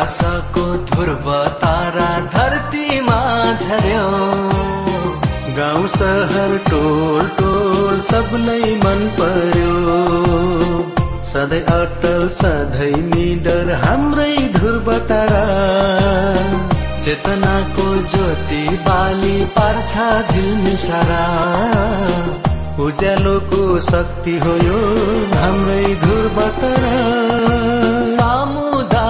आशाको ध्रुव तारा धरतीमा झर्यो। गाउँ सहर टोल टोल सबलाई मन पर्यो। सधैँ अटल सधैँ निडर हाम्रै ध्रुव तारा। चेतनाको ज्योति बाली पार्छ झिल्मिसारा उज्यालोको शक्ति हो यो हाम्रै ध्रुव रेडियो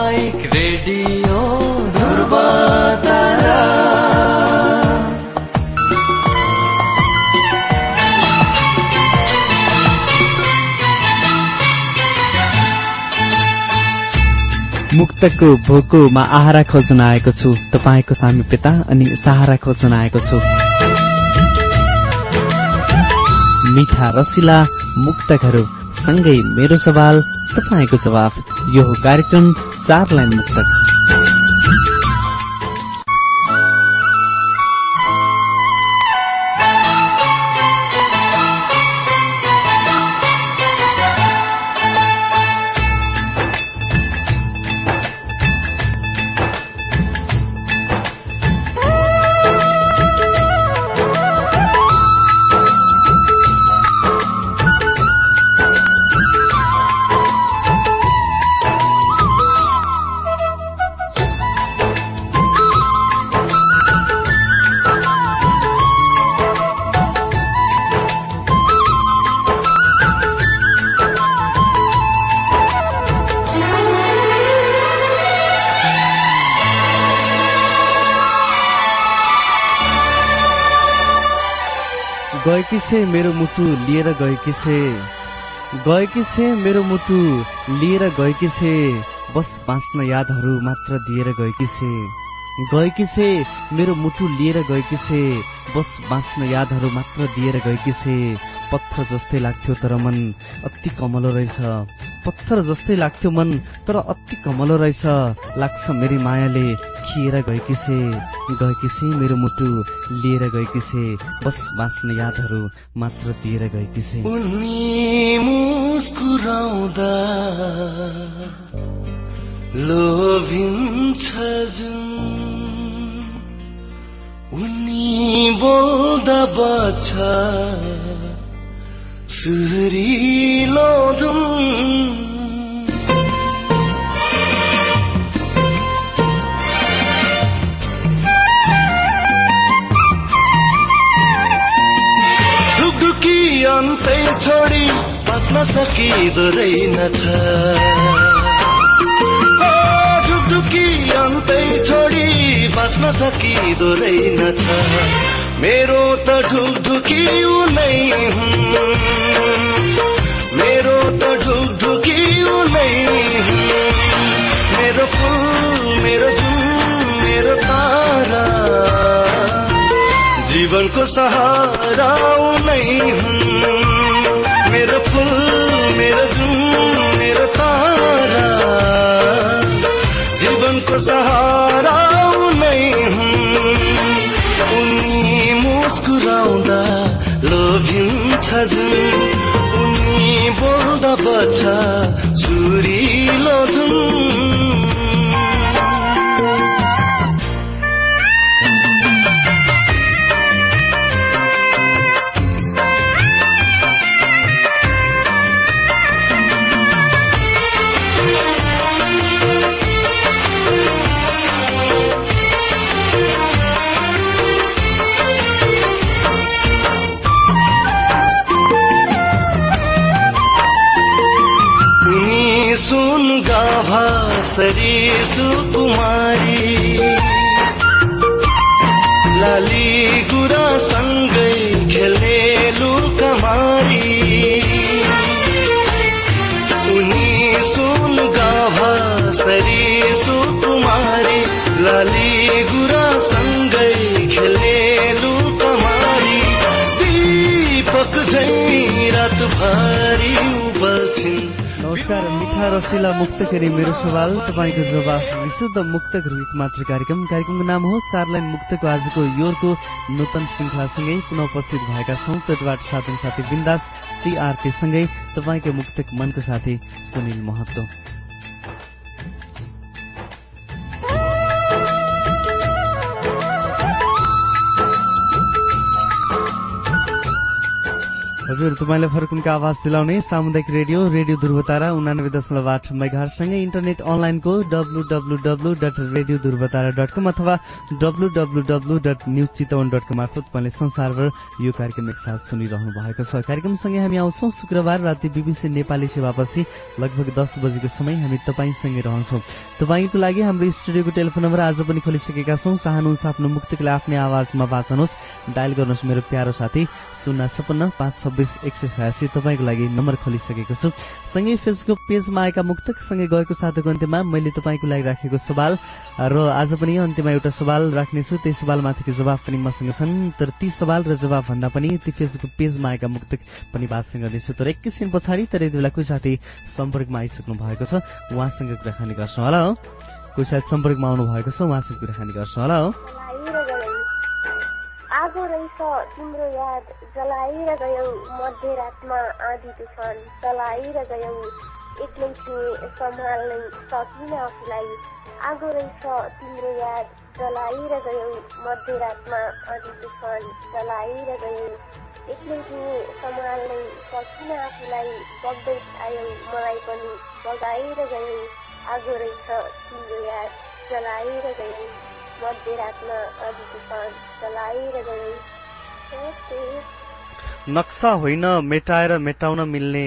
मुक्तको भोकोमा आहारा खोज्न आएको छु। तपाईँको सामिप्यता अनि सहारा खोज्न आएको छु। मिठा रसिला मुक्तकहरू सँगै मेरो सवाल तपाईँको जवाफ। यो कार्यक्रम चार लाइन मुक्तक। छे मेरो मुटु लिएर गएकी छे। गएकी छे मेरो मुटु लिएर गएकी छे। बस बाँच्न यादहरू मात्र दिएर गएकी छे। गएकी छे मेरो मुटु लिएर गएकी छे बस बाँच्न यादहरू मात्र दिएर गएकी छे पत्थर जस्तै लाग्थ्यो तर मन अति कमलो रहेछ। पत्थर जस्तै लाग्थ्यो मन तर अति कमलो रहेछ। लाग्छ मेरी मायाले खिएर गएकी छे गएकी छे मेरो मुटु लिएर गएकी छे बस बाँच्न यादहरू मात्र दिएर गएकी छे लोभिन्छ जुन उनी बोल्दा बच्छ सुरिलो धुन अन्तै छोडी बस्न सकिँदो रहेनछ। अन्तै छोडी बस्न सकिँदो रहेनछ मेरो त ढुकढुकी नै हुन्। मेरो त ढुकढुकी नै हुन्। मेरो फुल मेरो जुन मेरो तारा। जीवनको सहारा नै हुन्। जीवनको सहारा नै हुन्। उनी मुस्कुराउँदा लोभिन्छ जुन। उनी बोल्दा बच्चा सुरिलो धुन सरी सुकुमारी। लाली गुरा सँगै खेल्ने लुकमारी उनी सुन गाभा सरी सुकुमारी। लाली गुरा सँगै खेल्ने लुकमारी दीपक झै रातभरि उबल्छिन् नमस्कार मिठा रसिला मुक्तकरी मेरो सवाल तपाईँको जवाफ विशुद्ध मुक्तकहरू एक मात्र कार्यक्रम। कार्यक्रमको नाम हो चार लाइन मुक्तको आजको योरको नूतन श्रृङ्खलासँगै पुनः उपस्थित भएका छौँ। तटबाट साथी साथी बिन्दास सँगै तपाईँको मुक्तक मनको साथी सुनिल महत्व हजुर तपाईँलाई फर्कुनको आवाज दिलाउने सामुदायिक रेडियो रेडियो ध्रुवतारा उनानब्बे दशमलव आठ मेघारसँगै इन्टरनेट अनलाइनको W W W dot radio Dhruvatara dot com अथवा W W W dot news Chitwan dot com मार्फत तपाईँले संसारभर यो कार्यक्रम एकसाथ सुनिरहनु भएको छ। कार्यक्रमसँगै हामी आउँछौँ। शुक्रबार राति बिबिसी नेपाली सेवापछि लगभग दस बजेको समय हामी तपाईँसँगै रहन्छौँ। तपाईँको लागि हाम्रो स्टुडियोको टेलिफोन नम्बर आज पनि खोलिसकेका छौँ। चाहनुहुन्छ आफ्नो मुक्तिलाई आफ्नै आवाजमा बाँच्नुहोस् डायल गर्नुहोस् मेरो प्यारो साथी। शून्य छपन्न पाँच छब्बिस एक सय छयासी तपाईँको लागि नम्बर खोलिसकेको छु। सँगै फेसबुक पेजमा आएका मुक्तक सँगै गएको साथको अन्त्यमा मैले तपाईँको लागि राखेको सवाल र आज पनि अन्त्यमा एउटा सवाल राख्नेछु। त्यही सवालमाथिको जवाब पनि मसँग छन्। तर ती सवाल र जवाब भन्दा पनि ती फेसबुक पेजमा आएका मुक्तक पनि भाषण गर्नेछु तर एकैछिन पछाडि तर यति बेला कोही साथी सम्पर्कमा आइसक्नु भएको छ उहाँसँग कुराकानी गर्छौँ। होला। हो कोही सायद सम्पर्कमा आउनु भएको छ उहाँसँग कुराकानी गर्छौँ। होला। हो आगो रहेछ तिम्रो याद जलाएर गयौ मध्यरातमा आँधी तुफान। चलाएर गयौ एक्लै थिए सम्हाल्नै सकिन आफूलाई। आगो रहेछ तिम्रो याद जलाएर गयौ मध्यरातमा आँधी तुफान। चलाएर गयौ एक्लै थिए सम्हाल्नै सकिन आफूलाई। बग्दै आयौ मलाई पनि बगाएर गयौ। आगो रहेछ तिम्रो याद जलाएर गयौ। नक्सा होइन मेटाएर मेटाउन मिल्ने।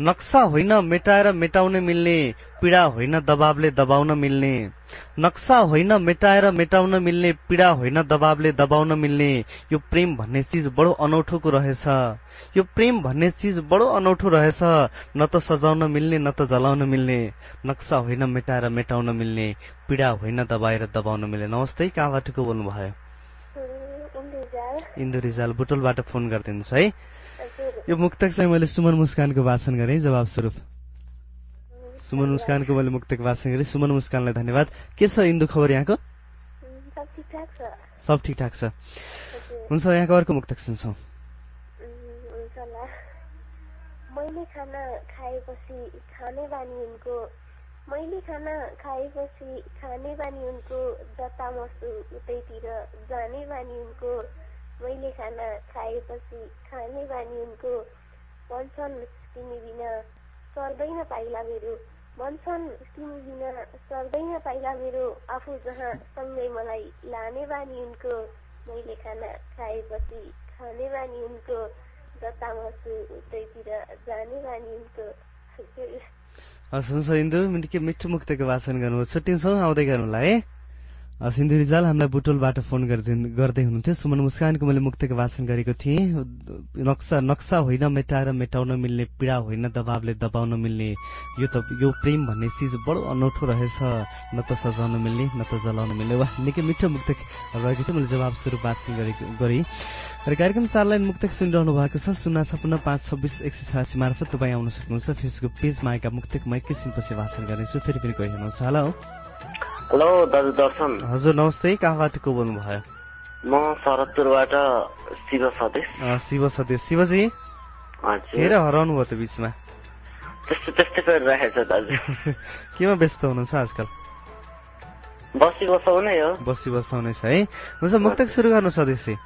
नक्सा होइन मेटाएर मेटाउन मिल्ने पीडा होइन दबावले दबाउन मिल्ने। नक्सा होइन मेटाएर मेटाउन मिल्ने पीडा होइन दबावले दबाउन मिल्ने। यो प्रेम भन्ने चिज बडो अनौठोको रहेछ। यो प्रेम भन्ने चिज बडो अनौठो रहेछ। न त सजाउन मिल्ने न त जलाउन मिल्ने। नक्सा होइन मेटाएर मेटाउन मिल्ने पीडा होइन दबाएर दबाउन मिल्ने। नमस्ते कहाँबाट को बोल्नुभयो? इन्दु रिजाल बुटोलबाट फोन गरिदिनुहोस् है। यो मुक्तक चाहिँ मैले सुमन मुस्कानको भाषण गरेँ जवाब स्वरूप सुमन मुस्कानको मैले मुक्तक भाषण गरेँ। सुमन मुस्कानलाई धन्यवाद। के छ इन्दु खबर यहाँको? सब ठिकठाक छ। हुन्छ यहाँको अर्को मुक्तक सुन्छौँ। मैले खाना खाएपछि खाने बानी उनको मैले खाना खाएपछि खाने बानी उनको जता मसु उतैतिर जाने बानी उनको मैले खाना खाएपछि खाने बानी उनको भन्छन् तिमी बिना सर्दैन पाइला मेरो। भन्छन् तिमी बिना सर्दैन पाइला मेरो आफू जहाँ सँगै मलाई लाने बानी उनको। मैले खाना खाएपछि खाने बानी उनको जता मसु उतैतिर जाने बानी उनको। हस् हुन्छ इन्दु मिठो मुक्तको भाषण गर्नुभयो छुट्टिन्छौँ आउँदै गर्नुलाई है? सिन्धु रिजाल हामीलाई बुटोलबाट फोन गर्दै हुनुहुन्थ्यो। सुमन मुस्कानको मैले मुक्तको भाषण गरेको थिएँ। नक्सा नक्सा होइन मेटाएर मेटाउन मिल्ने पीडा होइन दबावले दबाउन मिल्ने यो त यो प्रेम भन्ने चिज बडो अनौठो रहेछ। न त सजाउन मिल्ने न त जलाउन मिल्ने। वा निकै मिठो मुक्तक रहेको थियो। मैले जवाब स्वरूप गरेको गरेँ र कार्यक्रम चार लाइन मुक्तक सुनिरहनु भएको छ। शून्य छपन्न पाँच छब्बिस एक सय छयासी मार्फत तपाईँ आउन सक्नुहुन्छ। फेसबुक पेजमा आएका मुक्तक म एकैछिनपछि भाषण गर्नेछु। फेरि पनि कोही हेलो दाजु दर्शन। हजुर नमस्ते। कहाँबाट को बोल्नुभयो? म शरदपुरबाट शिव सदेश शिव सदेश शिवजी धेरै हराउनु भयो त बिचमा। त्यस्तै त्यस्तै गरिराखेको छ दाजु। केमा व्यस्त हुनुहुन्छ आजकल? बसी बसाउनै हो। बसी बसाउनै छ है? हुन्छ मुक्तक सुरु गर्नु सदस्य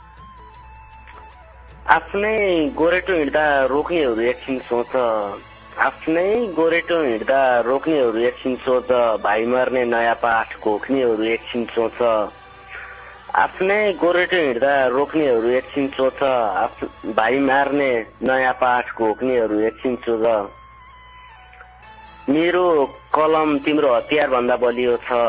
आफ्नै गोरेटो हिँड्दा रोक्नेहरू एकछिन सोच आफ्नै गोरेटो हिँड्दा रोक्नेहरू एकछिन सोच भाइ मर्ने नयाँ पाठ घोक्नेहरू एकछिन सोच। आफ्नै गोरेटो हिँड्दा रोक्नेहरू एकछिन सोच भाइ मार्ने नयाँ पाठ घोक्नेहरू एकछिन सोच। मेरो कलम तिम्रो हतियार भन्दा बलियो छ।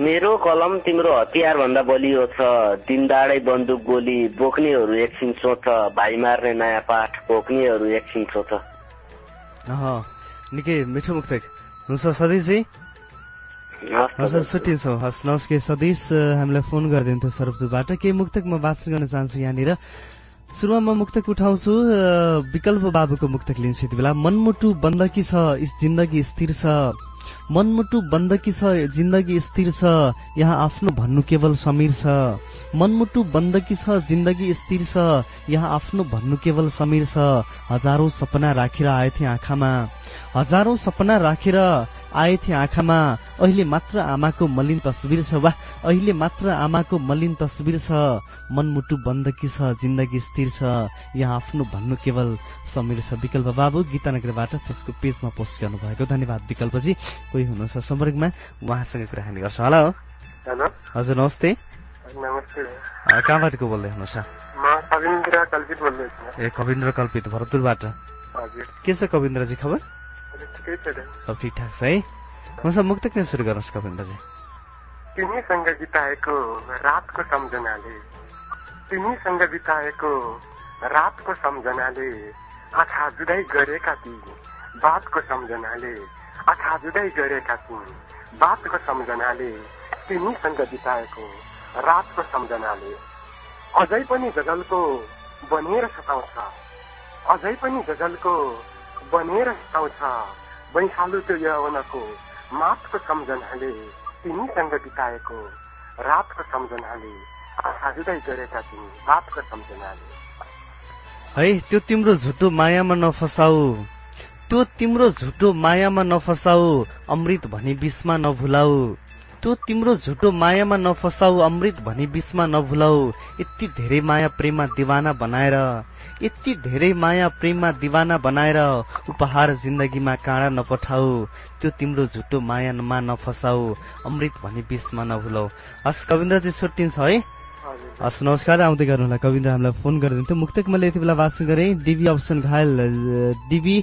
मेरो कलम तिम्रो हतियार भन्दा बलियो छ। दिनदाडै बन्दुक गोली बोक्नेहरू एकछिन सोच भाइ मार्ने नयाँ पाठ बोक्नेहरू एकछिन सोच निकै मिठो मुक्तक हुन्छ सदीशजी हस् छुट्टिन्छौँ हस् नमस्के सदीश हामीलाई फोन गरिदिन्थ्यो सरपुरबाट केही मुक्तक म भाषण गर्न चाहन्छु यहाँनिर। सुरुमा म मुक्तक उठाउँछु विकल्प बाबुको मुक्तक लिन्छु यति बेला। मनमुटु बन्दकी छ जिन्दगी स्थिर छ। मनमुटु बन्दकी छ जिन्दगी स्थिर छ। यहाँ आफ्नो भन्नु केवल समीर छ। मनमुटु बन्दकी छ जिन्दगी स्थिर छ। यहाँ आफ्नो भन्नु केवल समीर छ। हजारौं सपना राखेर आएथे आँखामा। हजारौं सपना राखेर आएथे आँखामा। अहिले मात्र आमाको मलिन तस्बिर छ। वा अहिले मात्र आमाको मलिन तस्बिर छ। मनमुटु बन्दकी छ जिन्दगी स्थिर छ। यहाँ आफ्नो भन्नु केवल समीर छ। विकल्प बाबु गीतानगरबाट फेसबुक पेजमा पोस्ट गर्नुभएको। धन्यवाद विकल्पजी। कोही हुनुहुन्छ सम्पर्कमा उहाँसँग कुराकानी गर्छ। होला। हो हेलो। हजुर नमस्ते। कहाँबाट को बोल्दै हुनुहुन्छ ए कविन्द्र कल्पित भरतपुरबाट। के छ कविन्द्रजी खबर? हजुर, ठिकै सब ठिकठाक छ है? हुन्छ मुक्तक नै सुरु गर्नुहोस् कविन्द्रजी। तिमीसँग बिताएको रातको सम्झनाले तिमीसँग बिताएको रातको सम्झनाले आँखा जुदाई गरेका ती बातको सम्झनाले आँखा जुदाई गरेका ती बातको सम्झनाले तिमीसँग बिताएको रातको सम्झनाले अझै पनि गजलको बनेर सताउँछ। अझै पनि गजलको बनेर सताउँछ। वैशालु त्यो यौवनको मातको सम्झनाले तिमीसँग बिताएको रातको सम्झनाले है त्यो तिम्रो झुटो मायामा नफसाऊ। त्यो तिम्रो झुटो मायामा नफसाऊ अमृत भनी विषमा नभुलाऊ। त्यो तिम्रो झुटो मायामा नफसाऊ अमृत भनी विषमा नभुलाऊ। यति धेरै माया प्रेममा दिवाना बनाएर यति धेरै माया प्रेममा दिवाना बनाएर उपहार जिन्दगीमा काँडा नपठाऊ। त्यो तिम्रो झुटो मायामा नफसाऊ अमृत भनी विषमा नभुलाऊ। हस् कविन्द्रजी छुट्टिन्छ है। हजुर हस् नमस्कार आउँदै गर्नुहोला। कविन्द्र हामीलाई फोन गरिदिन्थ्यो। मुक्तक मैले यति बेला वाचन गरेँ। डिबी अप्सन घायल डिबी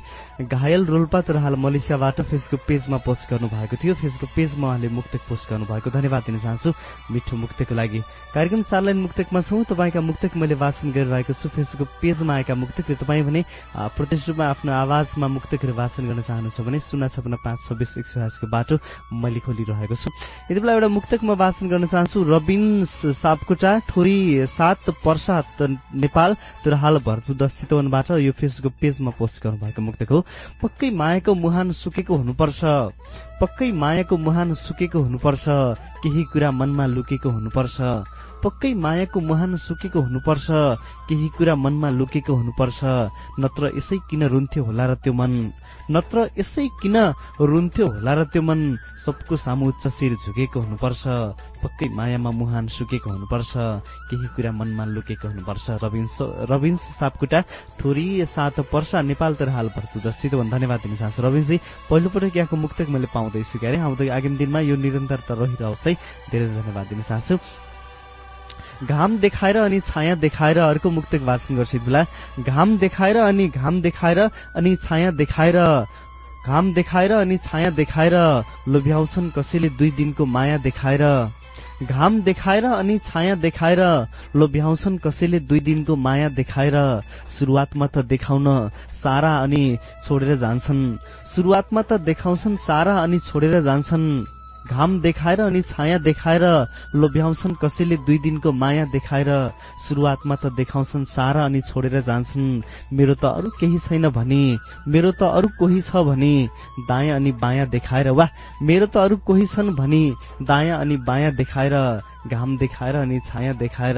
घायल रोल्पा तर हाल मलेसियाबाट फेसबुक पेजमा पोस्ट गर्नु भएको थियो। फेसबुक पेजमा उहाँले मुक्तक पोस्ट गर्नु भएको धन्यवाद दिन चाहन्छु। मिठो मुक्तको लागि। कार्यक्रम चार लाइन मुक्तकमा छौँ। तपाईँका मुक्तक मैले वाचन गरिरहेको छु। फेसबुक पेजमा आएका मुक्तक र तपाईँ भने प्रत्यक्ष रूपमा आफ्नो आवाजमा मुक्तकहरू वाचन गर्न चाहनुहुन्छ भने शून्य छपन्न पाँच छब्बिस एक सय बाटो मैले खोलिरहेको छु। यति बेला एउटा मुक्तक म वाचन गर्न चाहन्छु। रबिन सापकोटा ठोरी सात पर्सा नेपाल तर हाल भरतपुर दस चितवनबाट यो फेसबुक पेजमा पोस्ट गर्नुभएको मुक्तक। पक्कै मायाको मुहान सुकेको हुनुपर्छ। पक्कै मायाको मुहान सुकेको हुनुपर्छ। केही कुरा मनमा लुकेको हुनुपर्छ। पक्कै मायाको मुहान सुकेको हुनुपर्छ। केही कुरा मनमा लुकेको हुनुपर्छ। नत्र यसै किन रुन्थ्यो होला र त्यो मन? नत्र यसै किन रुन्थ्यो? होला र त्यो मन सबको सामु उच्च शिर झुकेको हुनुपर्छ। पक्कै मायामा मुहान सुकेको हुनुपर्छ। केही कुरा मनमा लुकेको हुनुपर्छ। रविन्स रविन्स सापकुटा ठोरी सात पर्सा नेपाल तर हाल भरतपुर चितवन धन्यवाद दिन चाहन्छु रविन्सजी पहिलोपटक यहाँको मुक्तक मैले पाउँदैछु क्यारे। आउँदै आगामी दिनमा यो निरन्तरता रहिरहोस् है। धेरै धन्यवाद दिन चाहन्छु घाम देखाएर अनि छाया देखाएर अर्को मुक्तक वाचन गर्छु बेला। घाम देखाएर अनि घाम देखाएर अनि छाया देखाएर। घाम देखाएर अनि छाया देखाएर लोभ्याउँछन् कसैले दुई दिनको माया देखाएर। घाम देखाएर अनि छाया देखाएर लोभ्याउँछन् कसैले दुई दिनको माया देखाएर। सुरुवातमा त देखाउन सारा अनि छोडेर जान्छन्। सुरुवातमा त देखाउँछन् सारा अनि छोडेर जान्छन्। घाम देखाएर अनि छाया देखाएर लोभ्याउँछन् कसैले दुई दिनको माया देखाएर सुरुवातमा त देखाउँछन् सारा अनि छोडेर जान्छन्। मेरो त अरू केही छैन भने मेरो त अरू कोही छ भने दायाँ अनि बायाँ देखाएर वा मेरो त अरू कोही छन् भने दायाँ अनि बायाँ देखाएर घाम देखाएर अनि छाया देखाएर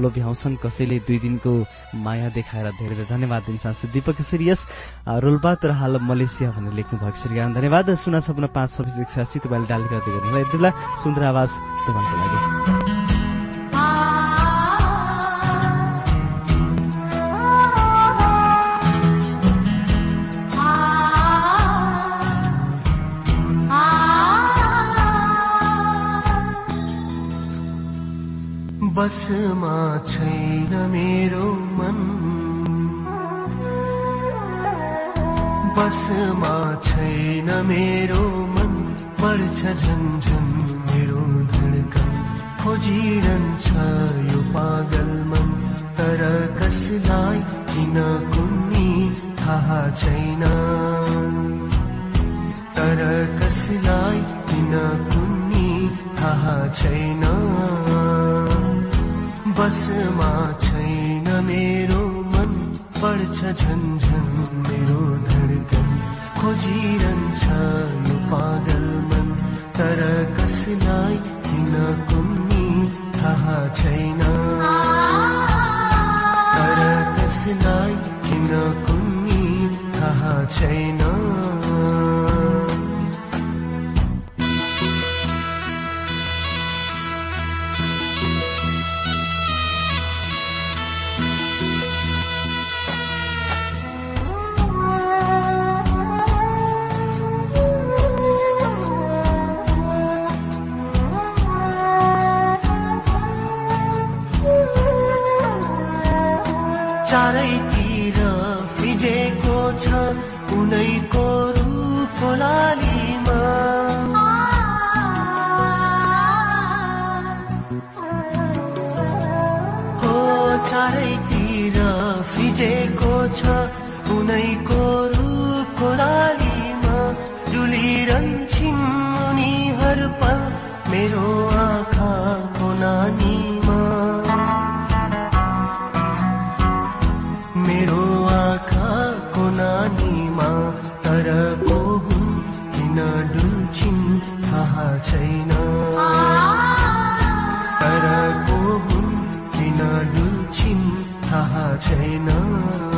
लोभ्याउँछन् कसैले दुई दिनको माया देखाएर धेरै धेरै धन्यवाद दिन चाहन्छु। दीपक सिरियस रोल्पा तर हाल मलेसिया भनेर लेख्नु भएको छ धन्यवाद। सुना सपना पाँच छब्बिस एक सय अस्सी तपाईँले डाली गर्दै गर्नु यति बेला सुन्दर आवाज तपाईँको लागि। बसमा छैन मेरो मन। बसमा छैन मेरो मन। पर्छ झन्झन मेरो धड्कन। खोजिरहन्छ यो पागल मन। तर कसलाई किन कुन्नी थाहा छैन। तर कसलाई किन कुन्नी थाहा छैन। बसमा छैन मेरो मन। पर्छ झन्झन मेरो धड्कन। खोजिरहन्छ यो पागल मन। तर कसलाई किन कुन्नी थाहा छैन। तर कसलाई किन कुन्नी थाहा छैन। light छैन उनी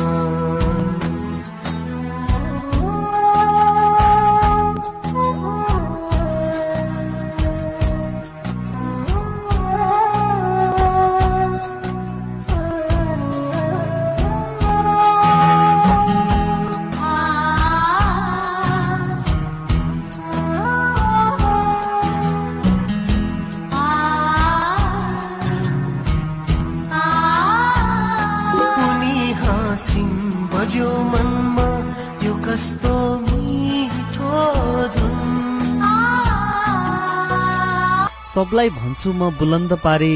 सबलाई भन्छु म बुलन्द पारे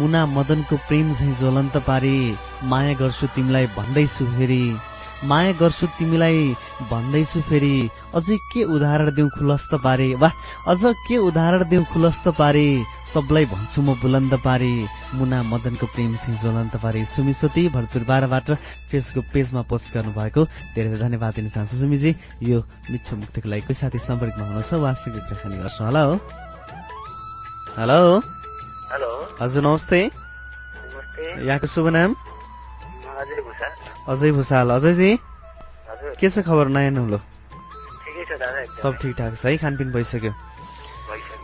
मुना मदनको प्रेम झैँ ज्वलन्त पारे माया गर्छु तिमीलाई भन्दैछु फेरि माया गर्छु तिमीलाई भन्दैछु फेरि अझै के उदाहरण दिउँ खुलस्त पारे वाह अझ के उदाहरण दिउँ खुलस्त पारे सबलाई भन्छु म बुलन्द पारे मुना मदनको प्रेम झैँ ज्वलन्त पारे। सुमी सोती भरतपुर बाह्रबाट फेसबुक पेजमा पोस्ट गर्नुभएको धेरै धेरै धन्यवाद दिन चाहन्छु सुमीजी यो मिठो मुक्तिको लागि कोही साथी सम्पर्कमा हुनुहुन्छ उहाँसँग कुराकानी गर्छौँ। होला। हो हेलो हेलो हजुर नमस्ते। यहाँको शुभ नाम? अजय भूषाल। अजय भूषाल। अजयजी? के छ खबर? नयाँ नौलो ठिकै छ दादा एकदम। सब ठिकठाक छ है? खानपिन भइसक्यो।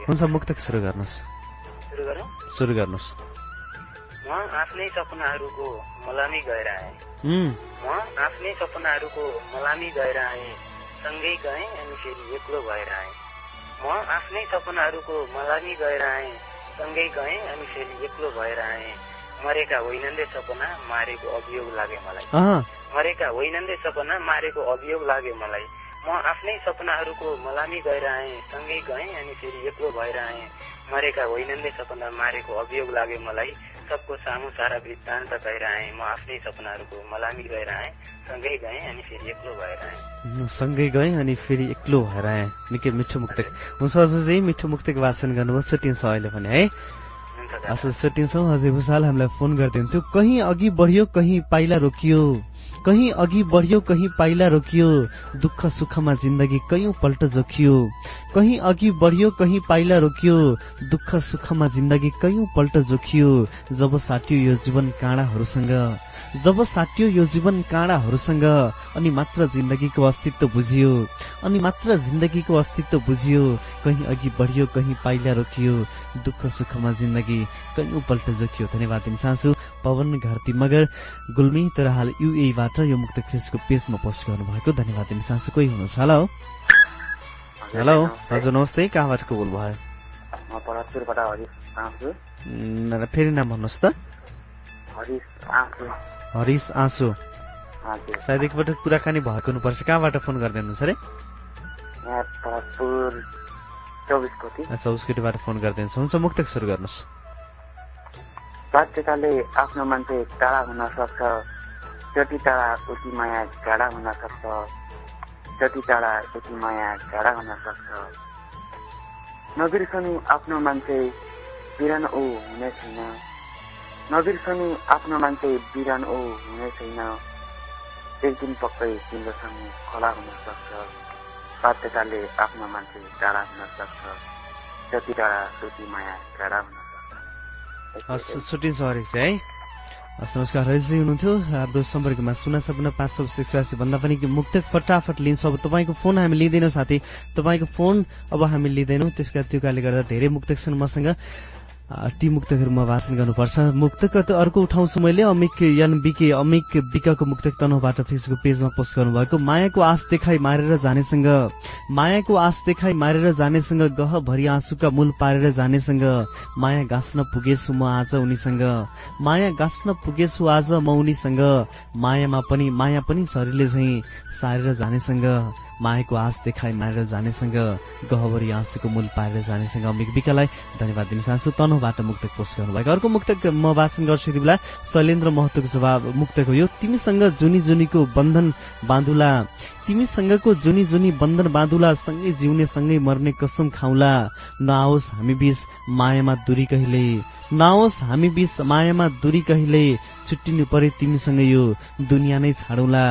हुन्छ मुक्तक सुरु गर्नुहोस्। सुरु गरौँ? सुरु गर्नुहोस्। म आफ्नै सपनाहरूको मलामी गएर आएँ। म आफ्नै सपनाहरूको मलामी गएर आएँ। सँगै गएँ अनि फेरि एक्लो भएर आएँ। म आफ्नै सपनाहरूको मलामी गएर आएँ सँगै गएँ अनि फेरि एक्लो भएर आएँ। मरेका होइनन् रे सपना मारेको अभियोग लागे मलाई। मरेका होइनन् रे सपना मारेको अभियोग लाग्यो मलाई। म आफ्नै सपनाहरूको मलामी गएर आएँ सँगै गएँ अनि फेरि एक्लो भएर आएँ मरेका होइनन् रे सपना मारेको अभियोग लाग्यो मलाई। सबको सामु सारा वृत्तान्त गएर आएँ म आफ्नै सपनाहरूको मलामी गएर आएँ सँगै गएँ अनि फेरि एक्लो भएर आएँ सँगै गएँ अनि फेरि एक्लो भएर आएँ निकै मिठो मुक्तक। हुन्छ अझै मिठो मुक्तक वाचन गर्नुभयो। छुट्टिन्छ अहिले पनि है। असो छुट्टिन्छौँ अजय भूषाल हामीलाई फोन गरिदिन्थ्यो। कहीँ अघि बढियो कहीँ पाइला रोकियो। कहीँ अघि बढियो कहीँ पाइला रोकियो दुःख सुखमा जिन्दगी कैयौँ पल्ट जोखियो। कहीँ अघि बढियो कहीँ पाइला रोकियो दुःख सुखमा जिन्दगी कैयौँ पल्ट जोखियो। जब साटियो यो जीवन काँडाहरूसँग जब साटियो यो जीवन काँडाहरूसँग अनि मात्र जिन्दगीको अस्तित्व बुझियो अनि मात्र जिन्दगीको अस्तित्व बुझियो कहीँ अघि बढियो कहीँ पाइला रोकियो दुःख सुखमा जिन्दगी कैयौँ पल्ट जोखियो। धन्यवाद दिन चाहन्छु पवन घरती मगर गुल्मी तर हाल युएबाट यो मुक्त फेसबुक पेजमा पोस्ट गर्नुभएको धन्यवाद दिन चाहन्छु। कोही हुनुहुन्छ? होला। हेलो। हजुर नमस्ते। कहाँबाट को बोल्नुभयो फेरि नाम भन्नुहोस् त। हरिश आँसु सायद एकपटक कुराकानी भएको हुनुपर्छ। कहाँबाट फोन गर्दै हुनुहुन्छ अरे यहाँ भरतपुर चौबिस कोटी अच्छा उसकेटीबाट फोन गर्दै हुनुहुन्छ हुन्छ मुक्तक सुरु गर्नुहोस्। बाध्यताले आफ्नो मान्छे टाढा हुन सक्छ। जति टाढा उति माया गाडा हुन सक्छ। जति टाढा उति माया गाडा हुन सक्छ। नबिर्सनु आफ्नो मान्छे बिरान ऊ हुने छैन। नबिर्सनु आफ्नो मान्छे बिरान ऊ हुने छैन। एक दिन पक्कै तिम्रोसँग खोला हुन सक्छ। बाध्यताले आफ्नो मान्छे टाढा हुन सक्छ। जति टाढा उति माया गाडा हुन सक्छ हरेश है। नमस्कार। हरेशजी हुनुहुन्थ्यो। हाम्रो सम्पर्कमा सुना सपना पाँच सौ एकसठी भन्दा पनि मुक्तक फटाफट लिन्छौँ। अब तपाईँको फोन हामी लिँदैनौँ साथी। तपाईँको फोन अब हामी लिँदैनौँ। त्यसका त्यो कारणले गर्दा धेरै मुक्तक छन् मसँग। ती मुक्तकहरू म गर्नुपर्छ। मुक्तक त अर्को उठाउँछु मैले अमिक यान बिके अमिक बिकाको मुक्तक तनहुबाट फेसबुक पेजमा पोस्ट गर्नुभएको। मायाको आश देखाई मारेर जानेसँग मायाको आश देखाई मारेर जानेसँग गहभरि आँसुका मूल पारेर जानेसँग माया गाँच्न पुगेछु म आज उनीसँग। माया गाँच्न पुगेछु आज म उनीसँग। मायामा पनि माया पनि शरीरले झैँ सारेर जानेसँग। मायाको आश देखाई मारेर जानेसँग गहभरि आँसुको मूल पारेर जानेसँग। अमिक बिकालाई धन्यवाद दिन चाहन्छु। तनहुबाट मुक्तक पोस्ट गर्नुभएको अर्को मुक्तक म वाचन गर्छु यति बेला। शैलेन्द्र महतोको जवाब मुक्तक यो तिमीसँग जुनी जुनीको बन्धन बाँधुला। तिमीसँगको जुनी जुनी बन्धन बाँधुला। सँगै जिउने सँगै मर्ने कसम खाउला। नआओस् हामी बीच मायामा दूरी कहिले नआओस् हामी बीच मायामा दूरी कहिले छुट्टिनु परे तिमीसँग यो दुनियाँ नै छाडौला।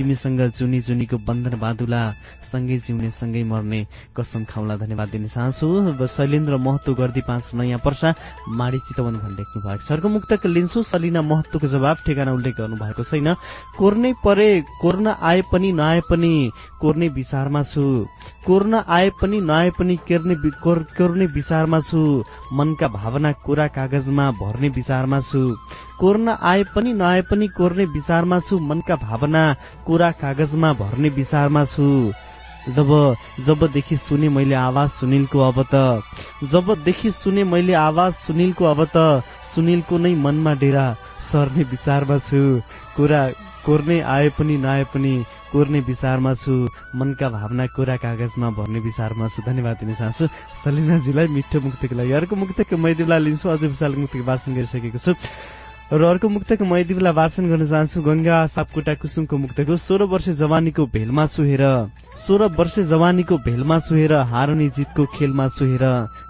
तिमीसँग जुनी जुनीको बन्धन बाँधुला सँगै जिउने सँगै मर्ने कसम खाउला धन्यवाद दिन चाहन्छु। शैलेन्द्र महत्व गर्दी पाँच नयाँ पर्सा माडी चितवन भनी लेख्नु भएको छ। अर्को मुक्तक लिन्छु सलिना महत्वको जवाब ठेगाना उल्लेख गर्नु भएको छैन। कोर्नै परे कोर्न आए पनि नआए पनि कोर्ने विचारमा छु। कोर्न आए पनि नआए पनि केर्ने कोर्ने विचारमा छु। मनका भावना कुरा कागजमा भर्ने विचारमा छु। कोर्न आए पनि नआए पनि कोर्ने विचारमा छु। मनका भावना कुरा कागजमा भर्ने विचारमा छु। जब जबदेखि सुने मैले आवाज सुनिलको अब त जबदेखि सुने मैले आवाज सुनिलको अब त सुनिलको नै मनमा डेरा सर्ने विचारमा छु। कुरा कोर्ने आए पनि नआए पनि कोर्ने विचारमा छु। मनका भावना कुरा कागजमा भर्ने विचारमा छु। धन्यवाद दिन चाहन्छु। सलिनाजीलाई मिठो मुक्तिको लागि अर्को मुक्तको मैदेवलाई लिन्छु। अझै विशाल मुक्तिको वाचन गरिसकेको छु। र अर्को मुक्तक म यति बेला वाचन गर्न चाहन्छु गंगा सापकोटा कुसुमको मुक्तको सोह्र वर्ष जवानीको भेलमा छुहेर सोह्र वर्ष जवानीको भेलमा छुहेर हारनी जितको खेलमा छुहेर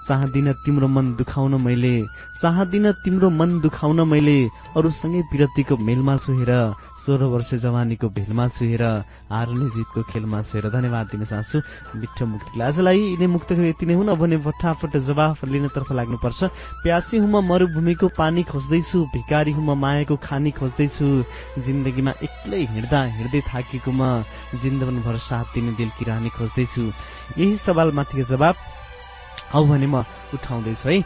चाहदिन तिम्रो मन दुखाउन मैले चाहदिन तिम्रो मन दुखाउन मैले अरूसँगै विरतिको मेलमा छुहेर सोह्र वर्ष जवानीको भेलमा छुहेर हारने जितको खेलमा छुहेर धन्यवाद दिन चाहन्छु मिठो मुक्तिलाई। आजलाई यिनै मुक्तहरू यति नै हुन् भने फटाफट जवाफ लिनतर्फ लाग्नुपर्छ। प्यासी हुम मरूभूमिको पानी खोज्दैछु भिकारी हुम मायाको खानी खोज्दैछु। जिन्दगीमा एक्लै हिँड्दा हिँड्दै थाकेको म जिन्दगीभर साथ दिने दिल किरानी खोज्दैछु। यही सवालमाथिको जवाब औ भने म उठाउँदैछु है?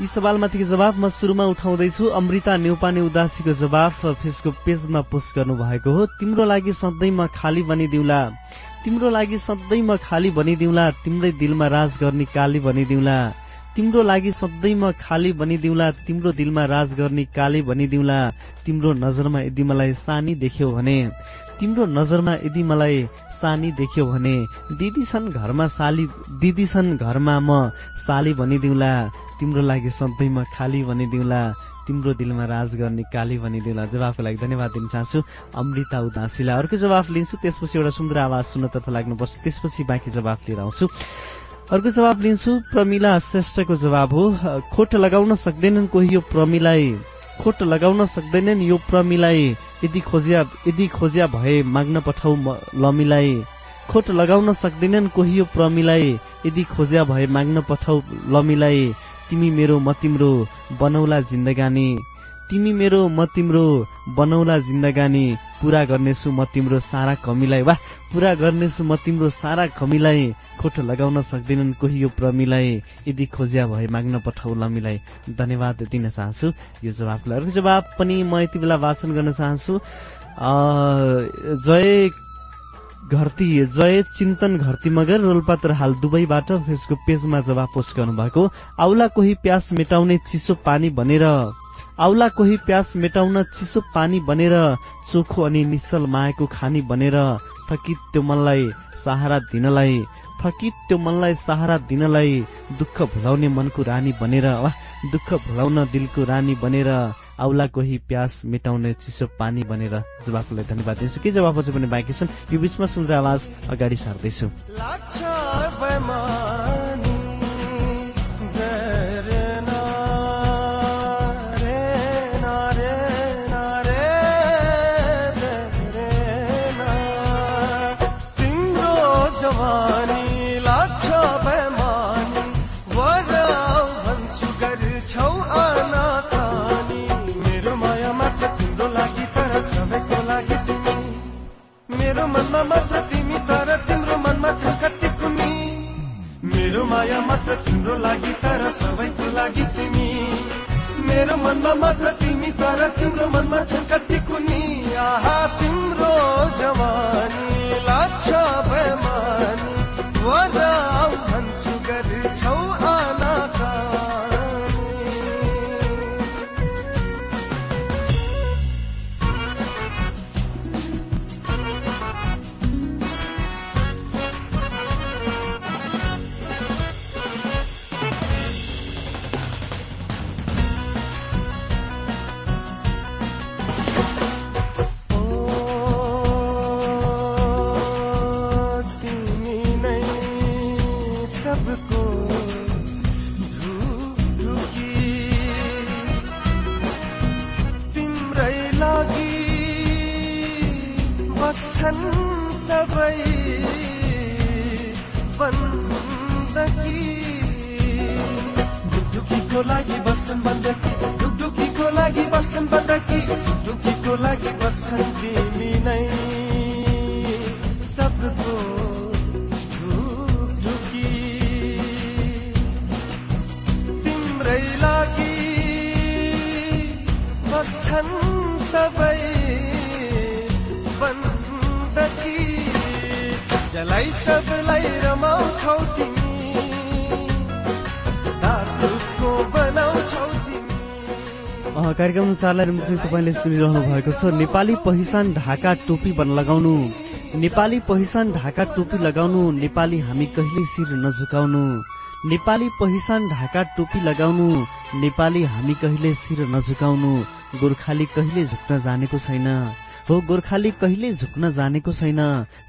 यी सवालमाथिको जवाब म सुरुमा उठाउँदैछु। अमृता नेउपाने उदासीको जवाफ फेसबुक पेजमा पोस्ट गर्नु भएको हो। तिम्रो लागि सधैँ म खाली बनिदिउँला तिम्रो लागि सधैँ म खाली बनिदिउँला तिम्रै दिलमा राज गर्ने काली बनिदिउँला तिम्रो लागि सधैँ म खाली बनिदिउँला तिम्रो दिलमा राज गर्ने काली बनिदिउँला तिम्रो नजरमा यदि मलाई सानी देख्यो भने तिम्रो नजरमा यदि मलाई सानी देख्यो भने दिदी छन् घरमा साली दिदी छन् घरमा म साली भनिदिउँला तिम्रो लागि सधैँ म खाली भनिदिउँला तिम्रो दिलमा राज गर्ने काली भनिदिउँला जवाफको लागि धन्यवाद दिन चाहन्छु। अमृता उदासीलाई अर्को जवाफ लिन्छु। त्यसपछि एउटा सुन्दर आवाज सुन्नतर्फ लाग्नुपर्छ। त्यसपछि बाँकी जवाफ लिएर आउँछु। अर्को जवाब लिन्छु। प्रमिला श्रेष्ठको जवाब हो। खोट लगाउन सक्दैनन् कोही यो प्रमिलाई। खोट लगाउन सक्दैनन् यो प्रमिलाई। यदि खोजिया यदि खोजिया भए माग्न पठाउ लमिलाई। खोट लगाउन सक्दैनन् कोही यो प्रमिलाई। यदि खोज्या भए माग्न पठाउ लमिलाई। तिमी मेरो म तिम्रो बनौला जिन्दगानी। तिमी मेरो म तिम्रो बनौला जिन्दगानी पूरा गर्नेछु म तिम्रो सारा कमीलाई। वा पूरा गर्नेछु म तिम्रो सारा कमीलाई। खोटो लगाउन सक्दैनन् कोही यो प्रमीलाई। यदि खोज्या भए माग्न पठाउ लमीलाई धन्यवाद दिन चाहन्छु। यो जवाफलाई अर्को जवाब पनि म यति बेला वाचन गर्न चाहन्छु। जय घरती जय चिन्तन घरती मगर रोल्पात्र हाल दुवैबाट फेसबुक पेजमा जवाब पोस्ट गर्नुभएको। आउला कोही प्यास मेटाउने चिसो पानी भनेर आउला कोही प्यास मेटाउन चिसो पानी बनेर चोखो अनि निश्चल मायाको खानी बनेर थकित त्यो मनलाई सहारा दिनलाई थकित त्यो मनलाई सहारा दिनलाई दुःख भुलाउने मनको रानी बनेर वा दुःख भुलाउन दिलको रानी बनेर आउला कोही प्यास मेटाउने चिसो पानी बनेर। जवाफलाई धन्यवाद दिन्छु। के जवाफहरू पनि बाँकी छन्? यो बिचमा सुनेर आवाज अगाडि सार्दैछु। छौ मेरो मायामा तिम्रो लागि तर सबैको लागि तिमी मेरो मनमा मात्र तिमी तर तिम्रो मनमा छ कति कुनी मेरो मायामा छ तिम्रो लागि तर सबैको लागि तिमी मेरो मनमा मात्र तिमी तर तिम्रो मनमा छ कति कुनी। आहा तिम्रो जवानी। बस्छन् सबै बन्दकी। लागि बस्छन् बन्दकी। ढुकढुकीको लागि बस्छन् बन्दकी। ढुकढुकीको लागि बस्छन् तिमी नै। सबको तिम्रै लागि बस्छन् सबै सबलाई रमाउँछौ कार्यक्रम अनुसारलाई मुक्ति तपाईँले सुनिरहनु भएको छ नेपाली पहिचान ढाका टोपी बन लगाउनु। नेपाली पहिचान ढाका टोपी लगाउनु नेपाली हामी कहिले शिर नझुकाउनु। नेपाली पहिचान ढाका टोपी लगाउनु नेपाली हामी कहिले शिर नझुकाउनु। गोर्खाली कहिले झुक्न जानेको छैन। हो गोर्खाली कहिले झुक्न जानेको छैन।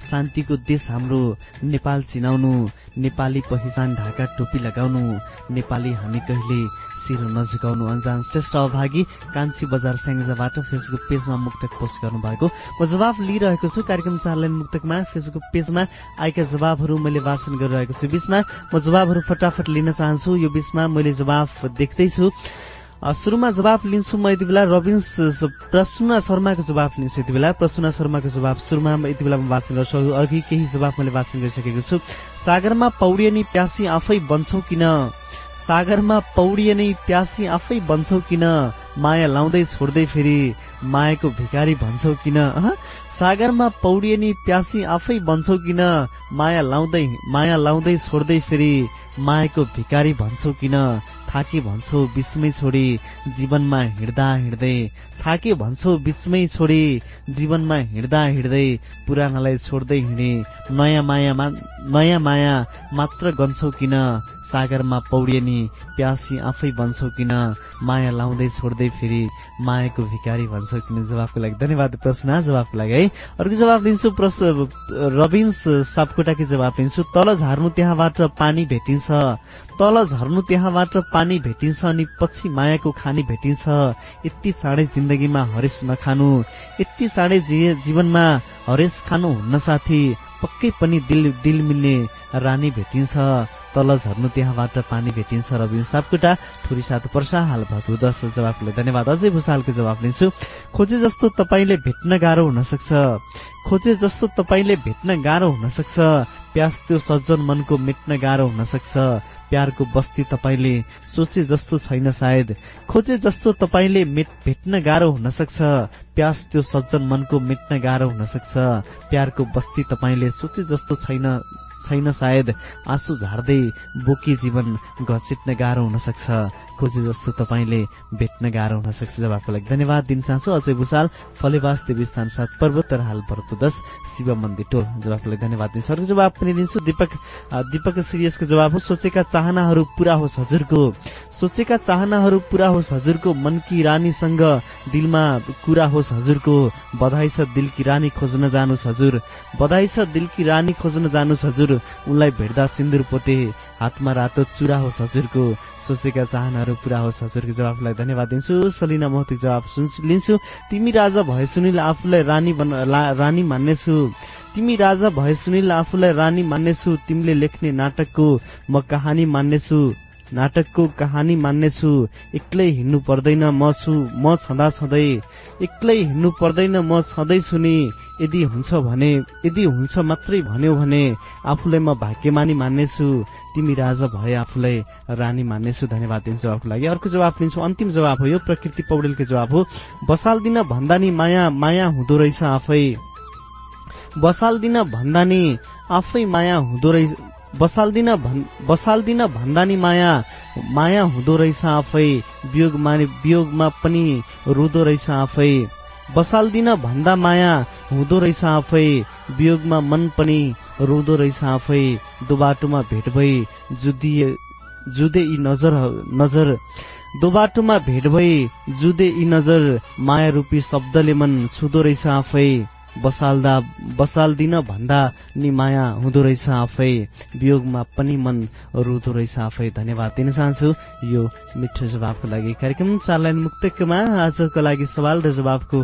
शान्तिको देश हाम्रो। नेपाल चिनाउनु नेपाली पहिचान ढाका टोपी लगाउनु नेपाली हामी कहिले शिर नझुकाउनु। अन्जान श्रेष्ठ सहभागी कान्छी बजार स्याङ्जाबाट फेसबुक पेजमा मुक्तक पोस्ट गर्नुभएको। म जवाब लिइरहेको छु कार्यक्रम चारलाइन मुक्तकमा फेसबुक पेजमा आएका जवाबहरू मैले वाचन गरिरहेको छु। बीचमा म जवाबहरू फटाफट लिन चाहन्छु। यो बीचमा मैले जवाब देख्दैछु। सुरुमा जवाब लिन्छु म यति बेला रविन्स प्रसुना शर्माको जवाब लिन्छु यति बेला। प्रसुना शर्माको जवाब सुरुमा यति बेला म वाचन गर्छु। अघि केही जवाब मैले वाचन गरिसकेको छु। सागरमा पौडिए नि प्यासी आफै बन्छौ किन? सागरमा पौडिए नै प्यासी आफै बन्छौ किन? माया लाउँदै छोड्दै फेरि मायाको भिखारी भन्छौ किन? सागरमा पौडिए नि प्यासी आफै बन्छौ किन? माया लाउँदै माया लाउँदै छोड्दै फेरि मायाको भिखारी भन्छौ किन? थाके भन्छौ बिचमै छोडी जीवनमा हिँड्दा हिँड्दै। थाके भन्छौ बिचमै छोडी जीवनमा हिँड्दा हिँड्दै। पुरानालाई छोड्दै हिँडे नयाँ मायामा नयाँ माया मात्र गन्छौ किन? सागरमा पौडिए नि प्यासी आफै बन्छौ किन? माया लाउँदै छोड्दै फेरि मायाको भिखारी भन्छौ किन? जवाफको लागि धन्यवाद प्रश्न जवाफको लागि है। अर्को जवाब दिन्छु प्रश्न रविन्स सापकोटाकी जवाब दिन्छु। तल झार्नु त्यहाँबाट पानी भेटिन्छ। तल झर्नु त्यहाँबाट पानी भेटिन्छ अनि पछि मायाको खानी भेटिन्छ। यति चाँडै जिन्दगीमा हरेस नखानु। यति चाँडै जीवनमा हरेस खानु हुन्न साथी पक्कै पनि दिल दिल मिल्ने रानी भेटिन्छ। तल झर्नु त्यहाँबाट पानी भेटिन्छ रविन सापकोटा ठुरी सात पर्सा हाल भएको दस जवाफले धन्यवाद। अझै भूषालको जवाब लिन्छु। खोजे जस्तो तपाईँले भेट्न गाह्रो हुन सक्छ खोजे जस्तो तपाईँले भेट्न गाह्रो हुन सक्छ प्यास त्यो सज्जन मनको मेट्न गाह्रो हुन सक्छ प्यारको बस्ती तपाईँले सोचे जस्तो छैन सायद। खोजे जस्तो तपाईँले भेट्न गाह्रो हुन सक्छ प्यास त्यो सज्जन मनको मेट्न गाह्रो हुन सक्छ प्यारको बस्ती तपाईँले सोचे जस्तो छैन। छैन सायद। आँसु झार्दै बोकी जीवन घसिट्न गाह्रो हुन सक्छ खोजे जस्तो तपाईँले भेट्न गाह्रो हुन सक्छ जवाबको लागि। धन्यवाद दिन चाहन्छु अजय भूषाल फलेवास देवी स्थान सात पर्वत हाल पर्वत दस शिव मन्दिर टोल। जवाबको लागि धन्यवाद दिन्छु अर्को जवाब पनि दिन्छु। दीपक दीपक सिरियसको जवाब हो सोचेका चाहनाहरू पूरा होस् हजुरको। सोचेका चाहनाहरू पूरा होस् हजुरको। मनकी रानीसँग दिलमा कुरा होस् हजुरको। बधाई छ दिलकी रानी खोज्न जानुहोस् हजुर। बधाई छ दिलकी रानी खोज्न जानुहोस् हजुर। उनलाई भेट्दा सिन्दुर पोते हातमा रातो चुरा होस् हजुरको सोचेका चाहनाहरू पूरा होस् हजुरको जवाफलाई धन्यवाद दिन्छु। सलिना मोहती जवाब लिन्छु। तिमी राजा भए सुनिल आफूलाई रानी रानी मान्नेछु। तिमी राजा भए सुनिल आफूलाई रानी मान्नेछु। तिमीले लेख्ने नाटकको म कहानी मान्नेछु। नाटकको कहानी मान्नेछु। एक्लै हिँड्नु पर्दैन म छु म छँदा छँदै। एक्लै हिँड्नु पर्दैन म छँदैछु नि यदि हुन्छ भने यदि हुन्छ मात्रै भन्यो भने आफूलाई म भाग्यमानी मान्नेछु। तिमी राजा भए आफूलाई रानी मान्नेछु। धन्यवाद दिन्छु जवाबको लागि। अर्को जवाब लिन्छु अन्तिम जवाब हो यो। प्रकृति पौडेलको जवाब हो। बसाल्दिन भन्दा नि माया माया हुँदो रहेछ आफै। बसाल्दिन भन्दा नि आफै माया हुँदो रहेछ बसाल्दिन बसाल्दिन भन्दा नि माया माया हुँदो रहेछ आफै वियोगमा वियोगमा पनि रुदो रहेछ आफै। बसाल्दिन भन्दा माया हुँदो रहेछ आफै वियोगमा मन पनि रुदो रहेछ आफै। दोबाटोमा भेट भई जुदिए जुदे यी नजर नजर। दोबाटोमा भेट भई जुदे यी नजर माया रूपी शब्दले मन छुदो रहेछ आफै। बसाल्दा बसाल्दिन भन्दा नि माया हुँदो रहेछ आफै। वियोगमा पनि मन रुदो रहेछ आफै। धन्यवाद दिन चाहन्छु यो मिठो जवाबको लागि। कार्यक्रम चार लाइन मुक्तकमा आजको लागि सवाल र जवाबको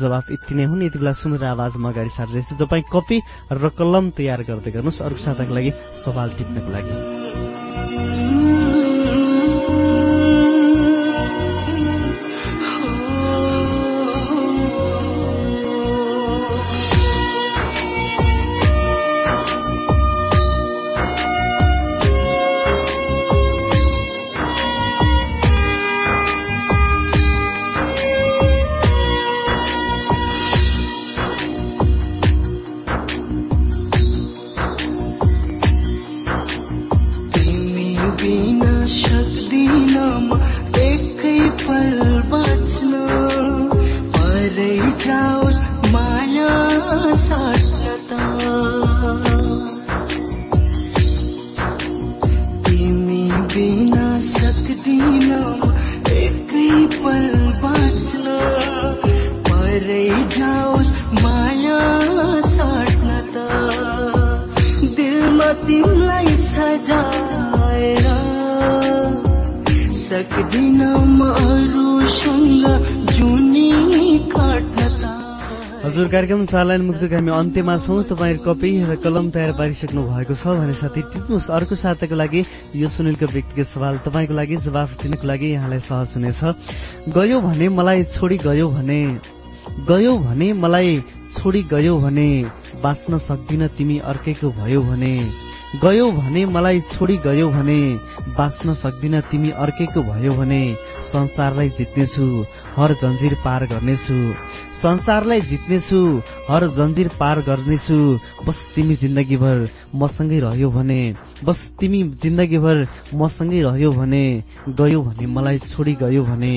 जवाब यति नै हुन्। यति बेला सुनेर आवाजमा अगाडि सार्दैछु तपाईँ कपी र कलम तयार गर्दै गर्नुहोस्। अर्को साताको लागि सवाल टिप्नको लागि। चारलाइन मुक्तक हामी अन्त्यमा छौँ। तपाईँहरू कपी र कलम तयार पारिसक्नु भएको छ भने साथी टिप्नुहोस्। अर्को साताको लागि यो सुनिलको व्यक्तिगत सवाल तपाईँको लागि जवाफ दिनको लागि यहाँलाई सहज हुनेछ। गयो भने मलाई छोडी गयो भने गयो भने मलाई छोडी गयो भने बाँच्न सक्दिन तिमी अर्कैको भयो भने। गयो भने मलाई छोडी गयो भने बाँच्न सक्दिन तिमी अर्कैको भयो भने संसारलाई जित्नेछु हर जन्जिर पार गर्नेछु। संसारलाई जित्नेछु हर जन्जिर पार गर्नेछु बस तिमी जिन्दगीभर मसँगै रह्यो भने बस तिमी जिन्दगीभर मसँगै रह्यो भने गयो भने मलाई छोडी गयो भने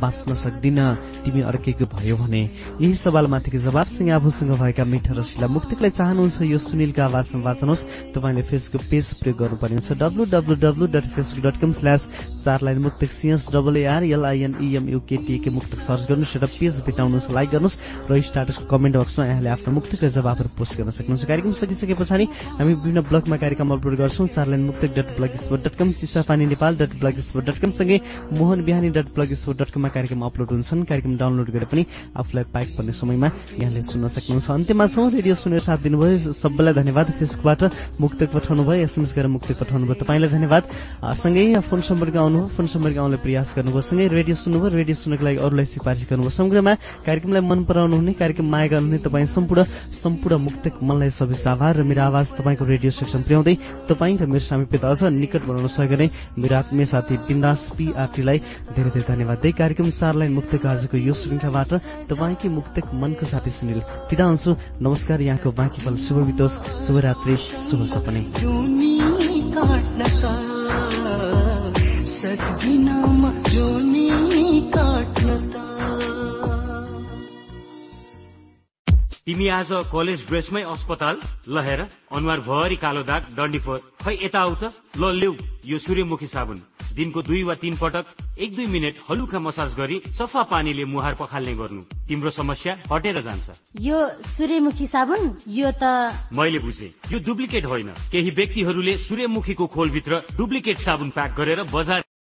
बाँच्न सक्दिन तिमी अर्कैको भयो भने। यही सवालमाथिको जवाबसँग आफूसँग भएका मिठा रसिला मुक्तिकलाई चाहनुहुन्छ यो सुनिलको आवाजमा वाचनुहोस् तपाईँले फेसबुक पेज प्रयोग गर्नुपर्ने हुन्छ W W W dot Facebook dot com slash चार लाइन मुक्तक सिएस एलआइएनइएमयुकेटिएके मुक्तक सर्च गर्नुहोस् एउटा पेज भेटाउनुहोस् लाइक गर्नुहोस् र स्टाटसको कमेन्ट बक्समा यहाँले आफ्नो मुक्तक जवाबहरू पोस्ट गर्न सक्नुहुन्छ। कार्यक्रम सकिसके पछाडि हामी विभिन्न ब्लगमा कार्यक्रम अपलोड गर्छौँ। चार लाइन मुक्तक dot blog spot dot com Chisapani Nepal dot blog spot dot com सँगै Mohan Bihani dot blog spot dot कममा कार्यक्रम अपलोड हुन्छन्। कार्यक्रम डाउनलोड गरेर पनि आफूलाई पाइक पर्ने समयमा यहाँले सुन्न सक्नुहुन्छ। अन्त्यमा छौँ रेडियो सुनेर साथ दिनुभयो। सबैलाई धन्यवाद फेसबुकबाट मुक्तक पठाउनु भयो एसएमएस गरेर मुक्तक पठाउनु भयो तपाईँलाई धन्यवाद। सँगै फोन सम्पर्क आउनुभयो। फोन सम्पर्क आउने प्रयास गर्नुभयो। सँगै रेडियो सुन्नुभयो। रेडियो सुन्नको लागि अरूलाई सिफारिस गर्नुभयो। समग्रमा कार्यक्रमलाई मन पराउनु हुने कार्यक्रम माया गर्नुहुने तपाईँ सम्पूर्ण सम्पूर्ण मुक्तक मनलाई सबै आभार र मेरो आवाज तपाईँको रेडियो सेक्सन पुर्याउँदै तपाईँ र मेरो सामिप्यता अझ निकट बनाउन सकेर मेरो आत्मीय साथी बिन्दास पिआरटीलाई धेरै धेरै धन्यवाद दिए कार्यक्रम चार लाइन मुक्तक आजको यो श्रृङ्खलाबाट तपाईँकै मुक्तक मनको साथी सुनिल बिदा हुन्छु। नमस्कार यहाँको बाँकी पल शुभ बितोस्। शुभरात्रि शुभ सपने। तिमी आज कलेज ड्रेसमै अस्पताल लहेर अनुहार भरि कालो दाग डन्डीफोर खै यता आउ त? ल ल्याउ यो सूर्यमुखी साबुन। दिनको दुई वा तीन पटक एक दुई मिनट हलुका मसाज गरी सफा पानीले मुहार पखाल्ने गर्नु। तिम्रो समस्या हटेर जान्छ। यो सूर्यमुखी साबुन यो त मैले बुझे। यो डुप्लिकेट होइन। केही व्यक्तिहरूले सूर्यमुखीको खोलभित्र डुप्लिकेट साबुन प्याक गरेर बजार